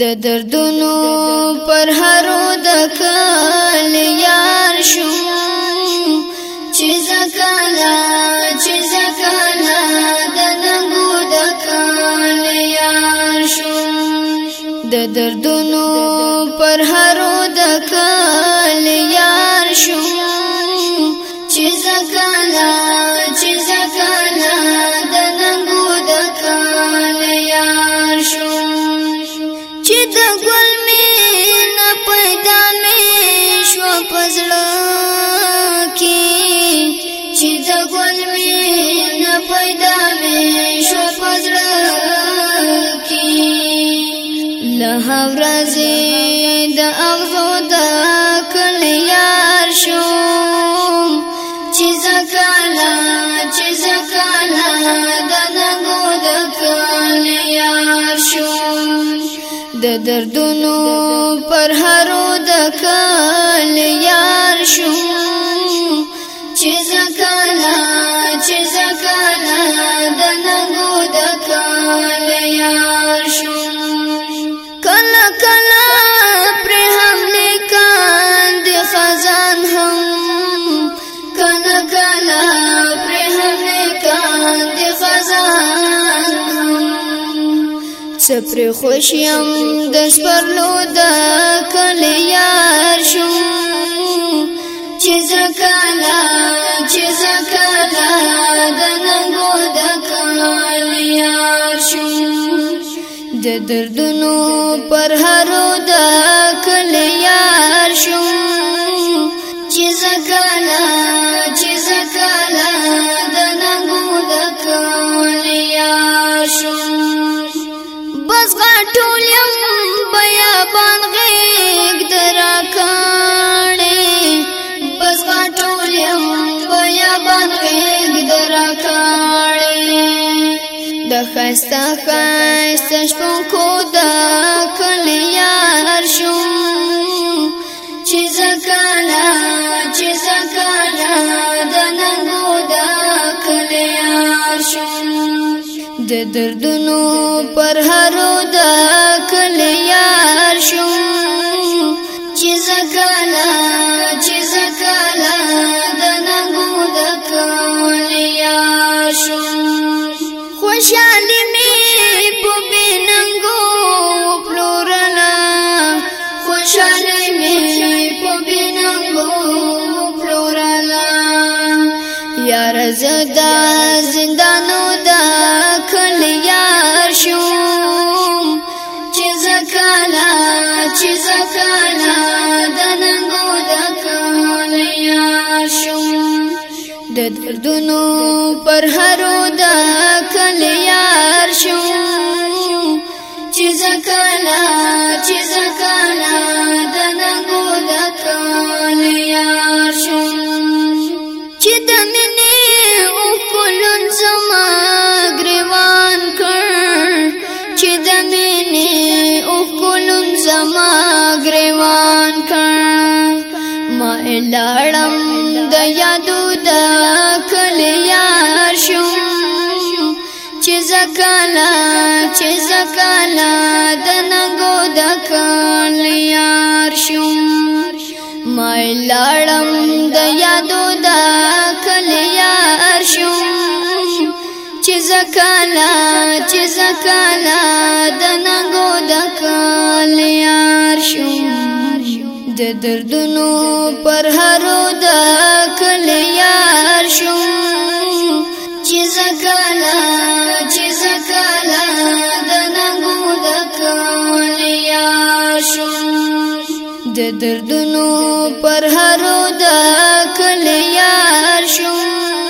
د دردونو پر هرو د کال یار شو چې زکالا چې زکالا د دنګو د کال یار شو د دردونو پر هرو د کال پزړه کې چې د ګل می نه پیدا می شو پزړه کې له ورځې د اغزو د کل یار شو چې زکالا چې زکالا د نګو د کل یار شو د دردونو پر هرو د کال یار شو چې زکاله سپر خوشیم د شپرلو د کلیار شوم چې زکالا چې زکالا د ننګو د کلیار شوم د دردونو پر هرو د کلیار شوم چې زکالا ټول يم بیا بان غېګ درا کاڼې بس ما ټول يم بیا بان غېګ درا کاڼې د خستا خستا شپون کو دا کله یار شوم چې زکاله چې زکاله د ننګو دا کله یار شوم د دردونو پر هرو د کل یار شوم چې زکالا چې زکالا د نغو د کل یار شوم خوشاله می په بننګو پلورلا خوشاله می په بننګو پلورلا یار زدا زنده چې زکالا د ننګو د کالیا شوم د دردونو پر هرو د کلیار شوم چې زکالا چې لړم د یادو د کلیا شوم چې زکالا چې زکالا د نګو د کلیا شوم ما لړم د یادو د کلیا شوم چې زکالا چې زکالا د دردونو پر هرو د کل یار شوم چې زکالا چې زکالا د نغو د کل یار شوم د دردونو پر هرو د کل یار شوم